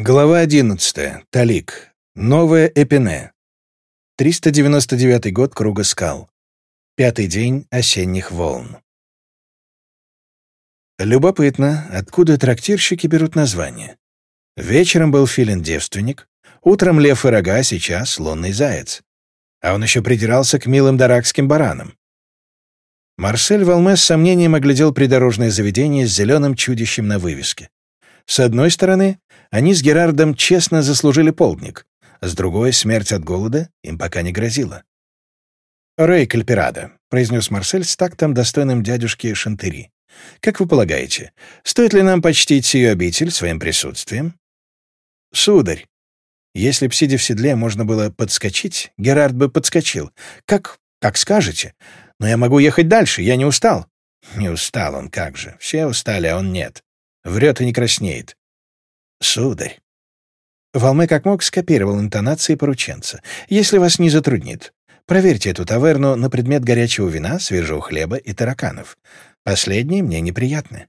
Глава 11. Талик. Новая Эпине. 399 год Круга скал. Пятый день осенних волн. Любопытно, откуда трактирщики берут название. Вечером был филин-девственник, утром лев и рога, сейчас лунный заяц. А он еще придирался к милым даракским баранам. Марсель Валме с сомнением оглядел придорожное заведение с зеленым чудищем на вывеске. С одной стороны, они с Герардом честно заслужили полдник, с другой — смерть от голода им пока не грозила. «Рэй Кальпирада», — произнес Марсель с тактом, достойным дядюшки Шантери. «Как вы полагаете, стоит ли нам почтить сию обитель своим присутствием?» «Сударь, если б, сидя в седле, можно было подскочить, Герард бы подскочил. Как, как скажете. Но я могу ехать дальше, я не устал». «Не устал он, как же. Все устали, а он нет. Врет и не краснеет. «Сударь». Волме как мог скопировал интонации порученца. «Если вас не затруднит, проверьте эту таверну на предмет горячего вина, свежего хлеба и тараканов. Последние мне неприятны».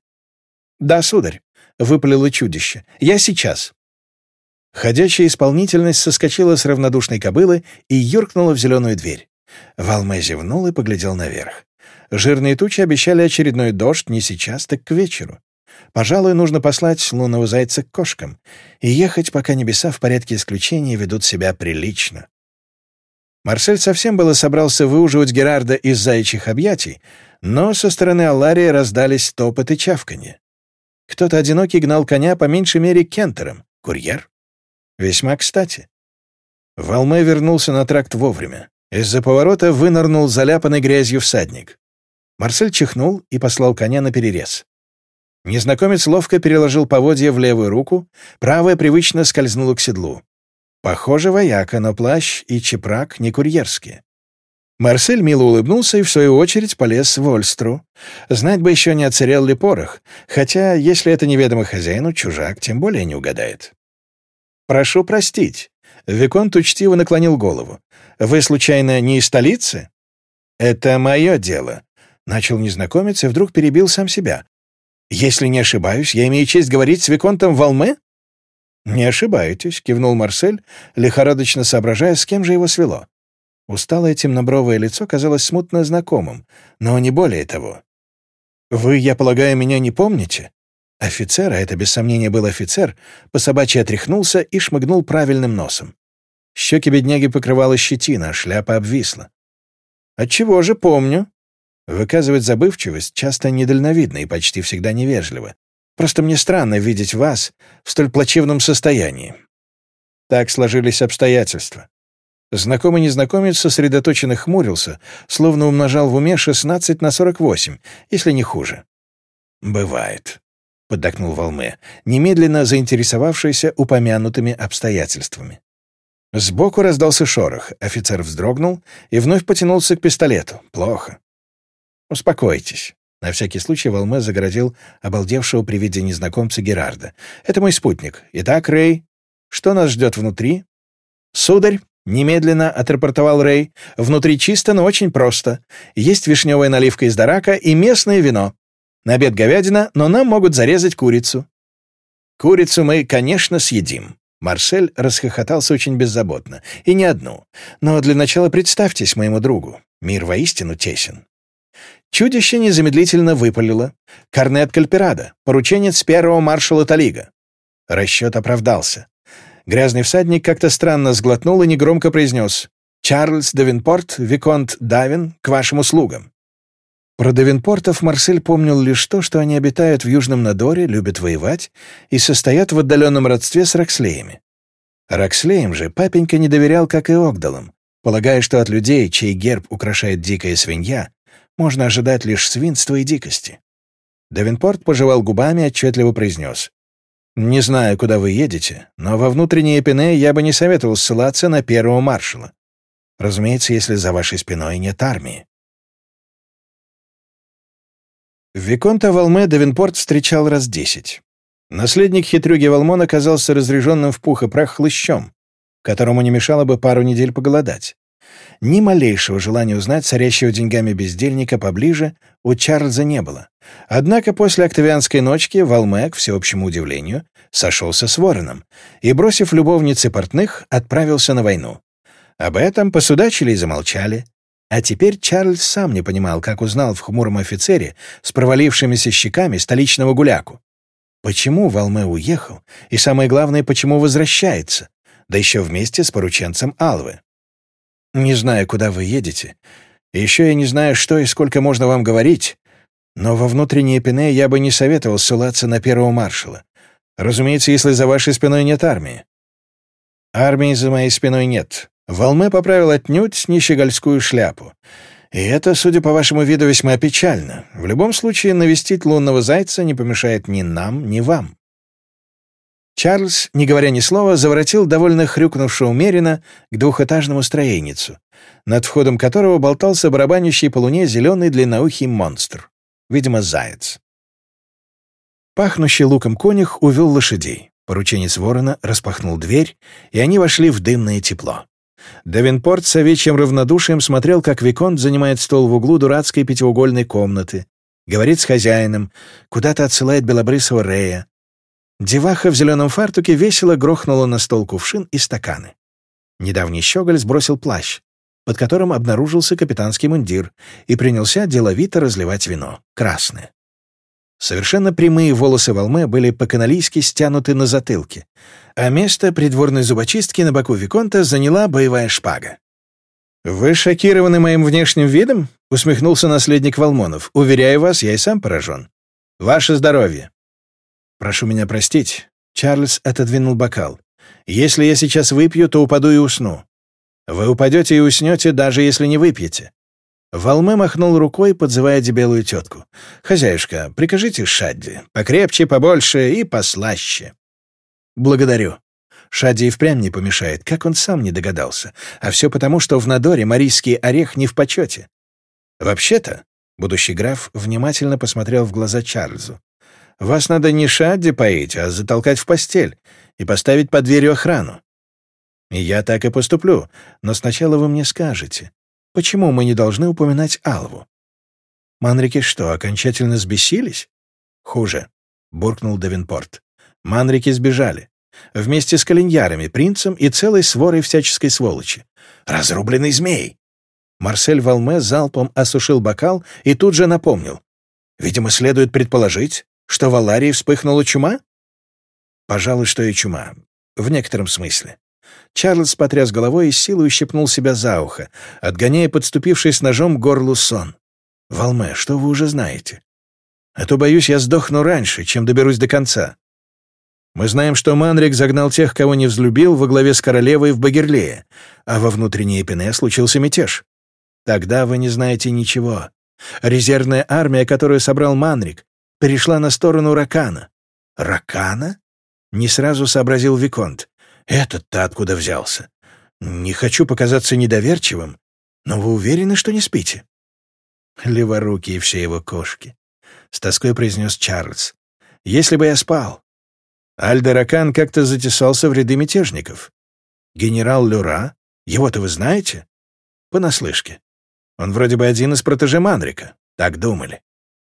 «Да, сударь», — выпалило чудище. «Я сейчас». Ходячая исполнительность соскочила с равнодушной кобылы и юркнула в зеленую дверь. Валме зевнул и поглядел наверх. Жирные тучи обещали очередной дождь не сейчас, так к вечеру. Пожалуй, нужно послать лунного зайца к кошкам и ехать, пока небеса в порядке исключения ведут себя прилично. Марсель совсем было собрался выуживать Герарда из заячьих объятий, но со стороны Аллария раздались топот чавканье. Кто-то одинокий гнал коня по меньшей мере кентером. Курьер? Весьма кстати. Волме вернулся на тракт вовремя. Из-за поворота вынырнул заляпанный грязью всадник. Марсель чихнул и послал коня на перерез. Незнакомец ловко переложил поводья в левую руку, правая привычно скользнула к седлу. Похоже, вояка, но плащ и чепрак не курьерские. Марсель мило улыбнулся и, в свою очередь, полез в Ольстру. Знать бы еще не оцарел ли порох, хотя, если это неведомо хозяину, чужак тем более не угадает. «Прошу простить». Виконт учтиво наклонил голову. «Вы, случайно, не из столицы?» «Это мое дело», — начал незнакомец и вдруг перебил сам себя. «Если не ошибаюсь, я имею честь говорить с Виконтом Валме?» «Не ошибаетесь», — кивнул Марсель, лихорадочно соображая, с кем же его свело. Усталое темнобровое лицо казалось смутно знакомым, но не более того. «Вы, я полагаю, меня не помните?» Офицер, а это без сомнения был офицер, по собачьи отряхнулся и шмыгнул правильным носом. Щеки бедняги покрывала щетина, а шляпа обвисла. «Отчего же помню?» Выказывать забывчивость часто недальновидно и почти всегда невежливо. Просто мне странно видеть вас в столь плачевном состоянии. Так сложились обстоятельства. Знакомый незнакомец сосредоточенно хмурился, словно умножал в уме 16 на 48, если не хуже. «Бывает», — поддакнул Волме, немедленно заинтересовавшийся упомянутыми обстоятельствами. Сбоку раздался шорох, офицер вздрогнул и вновь потянулся к пистолету. Плохо. «Успокойтесь». На всякий случай Волме загородил обалдевшего при виде незнакомца Герарда. «Это мой спутник. Итак, Рэй, что нас ждет внутри?» «Сударь», — немедленно отрапортовал Рэй, — «внутри чисто, но очень просто. Есть вишневая наливка из дарака и местное вино. На обед говядина, но нам могут зарезать курицу». «Курицу мы, конечно, съедим». Марсель расхохотался очень беззаботно. «И не одну. Но для начала представьтесь моему другу. Мир воистину тесен. Чудище незамедлительно выпалило. Корнет Кальпирада, порученец первого маршала Талига. Расчет оправдался. Грязный всадник как-то странно сглотнул и негромко произнес «Чарльз Давинпорт, Виконт Давин, к вашим услугам». Про Давинпортов Марсель помнил лишь то, что они обитают в Южном Надоре, любят воевать и состоят в отдаленном родстве с Рокслеями. Рокслеям же папенька не доверял, как и Огдалам, полагая, что от людей, чей герб украшает дикая свинья, можно ожидать лишь свинства и дикости. Давинпорт пожевал губами и отчетливо произнес. «Не знаю, куда вы едете, но во внутренние Эпине я бы не советовал ссылаться на первого маршала. Разумеется, если за вашей спиной нет армии». Виконта Валме Давинпорт встречал раз десять. Наследник хитрюги Валмон оказался разряженным в пух и прах хлыщом, которому не мешало бы пару недель поголодать. Ни малейшего желания узнать царящего деньгами бездельника поближе у Чарльза не было. Однако после октавианской ночки Валме, к всеобщему удивлению, сошелся с Вороном и, бросив любовницы портных, отправился на войну. Об этом посудачили и замолчали. А теперь Чарльз сам не понимал, как узнал в хмуром офицере с провалившимися щеками столичного гуляку. Почему Валме уехал, и самое главное, почему возвращается, да еще вместе с порученцем Алвы. «Не знаю, куда вы едете. Еще я не знаю, что и сколько можно вам говорить, но во внутреннее Пене я бы не советовал ссылаться на первого маршала. Разумеется, если за вашей спиной нет армии. Армии за моей спиной нет. Волме поправил отнюдь не шляпу. И это, судя по вашему виду, весьма печально. В любом случае, навестить лунного зайца не помешает ни нам, ни вам. Чарльз, не говоря ни слова, заворотил довольно хрюкнувшего Мерина к двухэтажному строеницу, над входом которого болтался барабанящий по луне зеленый длинноухий монстр, видимо, заяц. Пахнущий луком конюх увел лошадей. Порученец ворона распахнул дверь, и они вошли в дымное тепло. Давинпорт с овечьим равнодушием смотрел, как Виконт занимает стол в углу дурацкой пятиугольной комнаты, говорит с хозяином, куда-то отсылает белобрысого Рея. Деваха в зеленом фартуке весело грохнула на стол кувшин и стаканы. Недавний щеголь сбросил плащ, под которым обнаружился капитанский мундир, и принялся деловито разливать вино, красное. Совершенно прямые волосы Волме были по-каналийски стянуты на затылке, а место придворной зубочистки на боку Виконта заняла боевая шпага. «Вы шокированы моим внешним видом?» — усмехнулся наследник Волмонов. «Уверяю вас, я и сам поражен. Ваше здоровье!» «Прошу меня простить». Чарльз отодвинул бокал. «Если я сейчас выпью, то упаду и усну. Вы упадете и уснете, даже если не выпьете. Волме махнул рукой, подзывая дебелую тетку. «Хозяюшка, прикажите Шадди. Покрепче, побольше и послаще». «Благодарю». Шадди и впрямь не помешает, как он сам не догадался. А все потому, что в Надоре марийский орех не в почете. «Вообще-то», — будущий граф внимательно посмотрел в глаза Чарльзу, «вас надо не Шадди поить, а затолкать в постель и поставить под дверью охрану. И я так и поступлю, но сначала вы мне скажете, Почему мы не должны упоминать Алву? Манрики что, окончательно сбесились? Хуже, буркнул Давинпорт. Манрики сбежали. Вместе с калиньярами, принцем и целой сворой всяческой сволочи. Разрубленный змей! Марсель Валме залпом осушил бокал и тут же напомнил. Видимо, следует предположить, что в Аларии вспыхнула чума? Пожалуй, что и чума. В некотором смысле. Чарльз потряс головой и силой ущипнул себя за ухо, отгоняя подступивший с ножом горлу сон. «Волме, что вы уже знаете? А то, боюсь, я сдохну раньше, чем доберусь до конца. Мы знаем, что Манрик загнал тех, кого не взлюбил, во главе с королевой в Багерлее, а во внутренней Эпине случился мятеж. Тогда вы не знаете ничего. Резервная армия, которую собрал Манрик, перешла на сторону Ракана. Ракана? Не сразу сообразил Виконт. Этот-то откуда взялся? Не хочу показаться недоверчивым, но вы уверены, что не спите? Леворуки и все его кошки. С тоской произнес Чарльз. Если бы я спал. Альдеракан как-то затесался в ряды мятежников. Генерал Люра, его-то вы знаете? Понаслышке. Он вроде бы один из протеже Манрика. Так думали.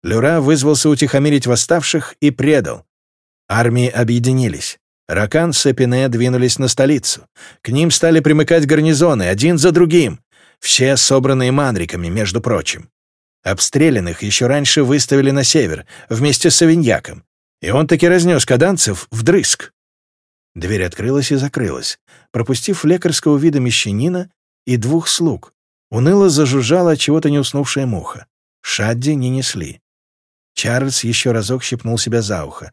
Люра вызвался утихомирить восставших и предал. Армии объединились. Ракан с Эпине двинулись на столицу. К ним стали примыкать гарнизоны, один за другим. Все собранные манриками, между прочим. Обстрелянных еще раньше выставили на север, вместе с Савиньяком. И он таки разнес каданцев вдрызг. Дверь открылась и закрылась, пропустив лекарского вида мещанина и двух слуг. Уныло зажужжала чего-то неуснувшая муха. Шадди не несли. Чарльз еще разок щипнул себя за ухо.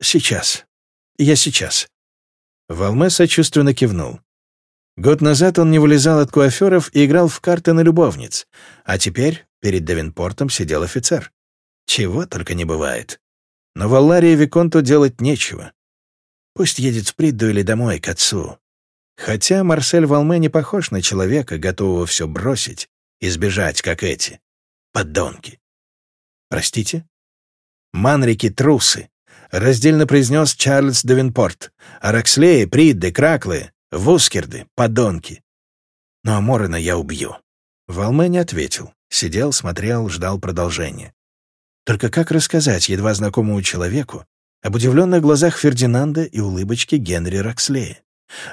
«Сейчас», я сейчас». Валме сочувственно кивнул. Год назад он не вылезал от куаферов и играл в карты на любовниц, а теперь перед Давинпортом сидел офицер. Чего только не бывает. Но в Алларии Виконту делать нечего. Пусть едет в Придду или домой, к отцу. Хотя Марсель Валме не похож на человека, готового все бросить и сбежать, как эти. Подонки. Простите? Манрики — трусы. — раздельно произнес Чарльз Давинпорт. «Аракслеи, Придды, Краклы, Вускерды, подонки». Ну а Морена я убью». Волме не ответил. Сидел, смотрел, ждал продолжения. Только как рассказать едва знакомому человеку об удивленных глазах Фердинанда и улыбочке Генри Рокслея?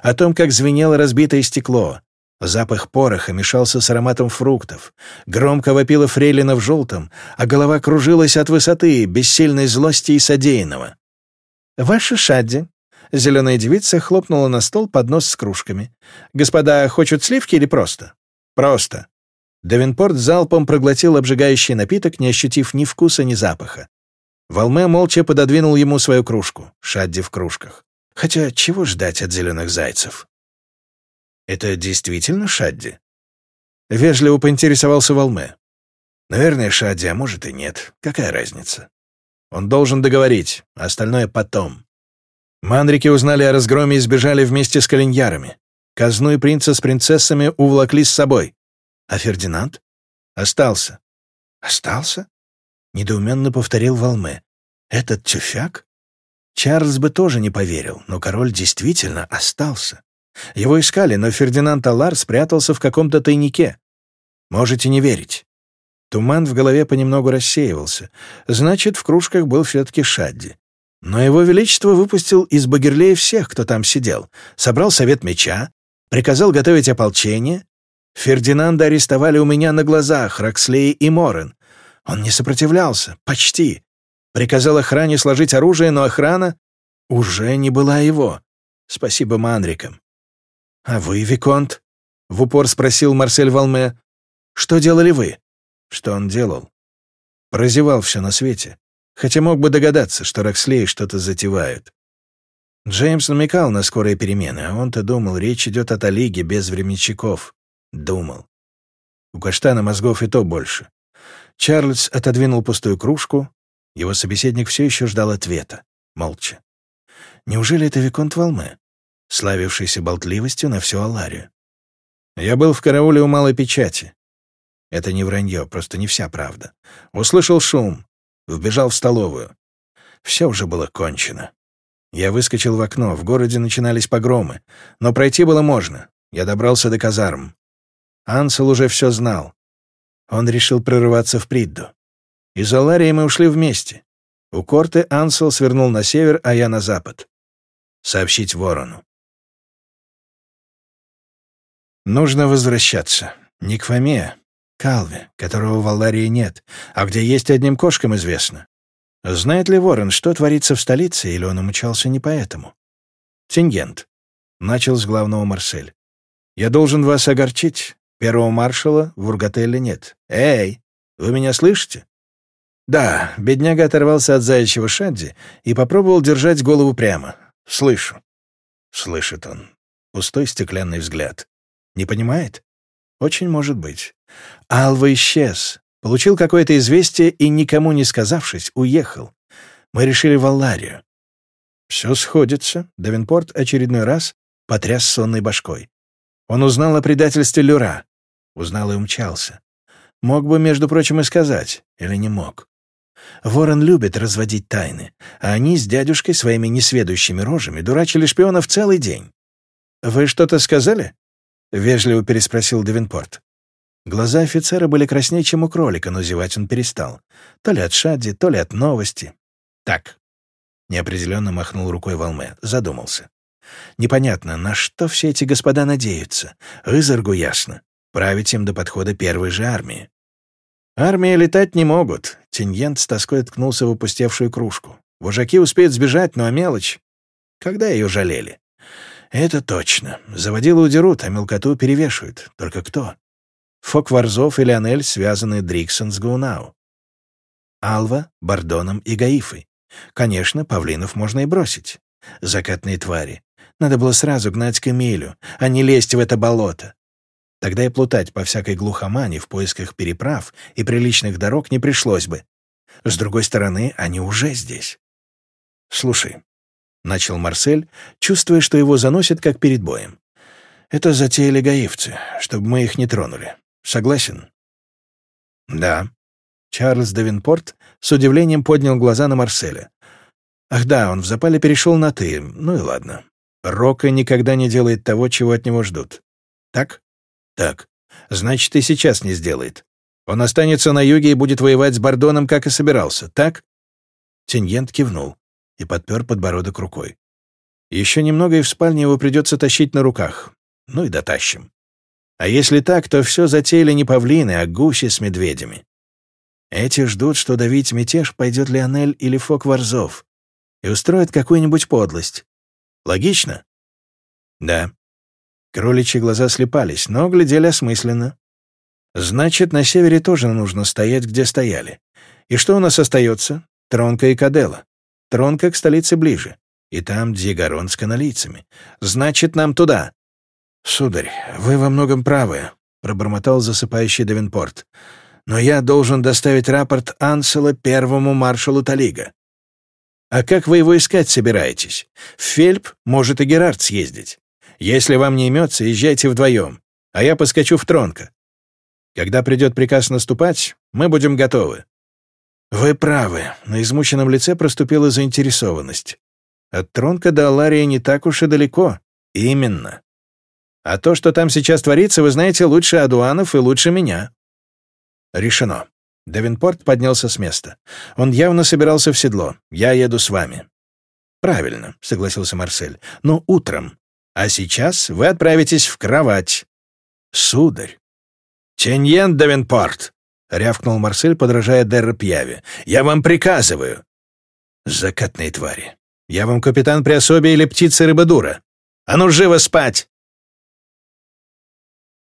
О том, как звенело разбитое стекло, Запах пороха мешался с ароматом фруктов. Громко вопила фрейлина в желтом, а голова кружилась от высоты, бессильной злости и содеянного. «Ваша Шадди!» Зеленая девица хлопнула на стол поднос с кружками. «Господа хочут сливки или просто?» «Просто». Давинпорт залпом проглотил обжигающий напиток, не ощутив ни вкуса, ни запаха. Волме молча пододвинул ему свою кружку, Шадди в кружках. Хотя чего ждать от зеленых зайцев? «Это действительно Шадди?» Вежливо поинтересовался Волме. «Наверное, Шадди, а может и нет. Какая разница? Он должен договорить, а остальное потом». Манрики узнали о разгроме и сбежали вместе с калиньярами. Казну и принца с принцессами увлакли с собой. А Фердинанд? Остался. Остался? Недоуменно повторил Волме. Этот тюфяк? Чарльз бы тоже не поверил, но король действительно остался. Его искали, но Фердинанд Аллар спрятался в каком-то тайнике. Можете не верить. Туман в голове понемногу рассеивался. Значит, в кружках был все-таки Шадди. Но его величество выпустил из Багерлея всех, кто там сидел, собрал совет меча, приказал готовить ополчение. Фердинанда арестовали у меня на глазах, Рокслей и Морен. Он не сопротивлялся, почти. Приказал охране сложить оружие, но охрана уже не была его. Спасибо Манрикам. «А вы, Виконт?» — в упор спросил Марсель Валме. «Что делали вы?» «Что он делал?» Прозевал все на свете, хотя мог бы догадаться, что Рокслей что-то затевают. Джеймс намекал на скорые перемены, а он-то думал, речь идет о Талиге без временщиков. Думал. У Каштана мозгов и то больше. Чарльз отодвинул пустую кружку. Его собеседник все еще ждал ответа. Молча. Неужели это Виконт Валме? Славившийся болтливостью на всю Аларию. Я был в карауле у малой печати. Это не вранье, просто не вся правда. Услышал шум, вбежал в столовую. Все уже было кончено. Я выскочил в окно, в городе начинались погромы, но пройти было можно. Я добрался до казарм. Ансел уже все знал. Он решил прорываться в Придду. Из Аларии мы ушли вместе. У Корты Ансел свернул на север, а я на запад. Сообщить ворону. Нужно возвращаться. Не к Фоме, к Алве, которого в Алларии нет, а где есть одним кошкам известно. Знает ли Ворон, что творится в столице, или он умчался не поэтому? Тингент. Начал с главного Марсель. Я должен вас огорчить. Первого маршала в Ургателле нет. Эй, вы меня слышите? Да, бедняга оторвался от заячьего шадди и попробовал держать голову прямо. Слышу. Слышит он. Пустой стеклянный взгляд. Не понимает? Очень может быть. Алва исчез, получил какое-то известие и, никому не сказавшись, уехал. Мы решили в Алларию. Все сходится. Давинпорт очередной раз потряс сонной башкой. Он узнал о предательстве Люра. Узнал и умчался. Мог бы, между прочим, и сказать. Или не мог. Ворон любит разводить тайны, а они с дядюшкой своими несведущими рожами дурачили шпионов целый день. «Вы что-то сказали?» — вежливо переспросил Девинпорт. Глаза офицера были краснее, чем у кролика, но зевать он перестал. То ли от Шадди, то ли от новости. «Так», — неопределенно махнул рукой Волме, задумался. «Непонятно, на что все эти господа надеются? Изоргу ясно. Править им до подхода первой же армии». «Армии летать не могут», — Тиньент с тоской ткнулся в опустевшую кружку. «Вожаки успеют сбежать, но а мелочь. Когда ее жалели?» Это точно. Заводила удерут, а мелкоту перевешивают. Только кто? Фок Варзов и Леонель связаны Дриксон с Гаунау. Алва, Бардоном и Гаифой. Конечно, павлинов можно и бросить. Закатные твари. Надо было сразу гнать к Эмилю, а не лезть в это болото. Тогда и плутать по всякой глухомане в поисках переправ и приличных дорог не пришлось бы. С другой стороны, они уже здесь. Слушай, — начал Марсель, чувствуя, что его заносит, как перед боем. «Это затеяли гаивцы, чтобы мы их не тронули. Согласен?» «Да». Чарльз Давинпорт с удивлением поднял глаза на Марселя. «Ах да, он в запале перешел на «ты». Ну и ладно. Рока никогда не делает того, чего от него ждут. Так?» Так, значит, и сейчас не сделает. Он останется на юге и будет воевать с Бордоном, как и собирался, так? Тиньент кивнул и подпер подбородок рукой. Еще немного, и в спальне его придется тащить на руках. Ну и дотащим. А если так, то все затеяли не павлины, а гуси с медведями. Эти ждут, что давить мятеж пойдет Леонель или Фок Варзов и устроит какую-нибудь подлость. Логично? Да. Кроличьи глаза слепались, но глядели осмысленно. Значит, на севере тоже нужно стоять, где стояли. И что у нас остается? Тронка и Кадела. Тронка к столице ближе. И там Дзигарон с каналийцами. Значит, нам туда. Сударь, вы во многом правы, пробормотал засыпающий Давинпорт. Но я должен доставить рапорт Ансела первому маршалу Талига. А как вы его искать собираетесь? В Фельп может и Герард съездить. Если вам не имется, езжайте вдвоем, а я поскочу в Тронко. Когда придет приказ наступать, мы будем готовы». «Вы правы», — на измученном лице проступила заинтересованность. «От Тронка до Аларии не так уж и далеко. Именно. А то, что там сейчас творится, вы знаете лучше Адуанов и лучше меня». «Решено». Давинпорт поднялся с места. Он явно собирался в седло. «Я еду с вами». «Правильно», — согласился Марсель. «Но утром. А сейчас вы отправитесь в кровать». «Сударь, «Теньен Давенпорт!» — рявкнул Марсель, подражая Дерра Пьяве. «Я вам приказываю!» «Закатные твари! Я вам капитан при особе или птица рыбодура? А ну живо спать!»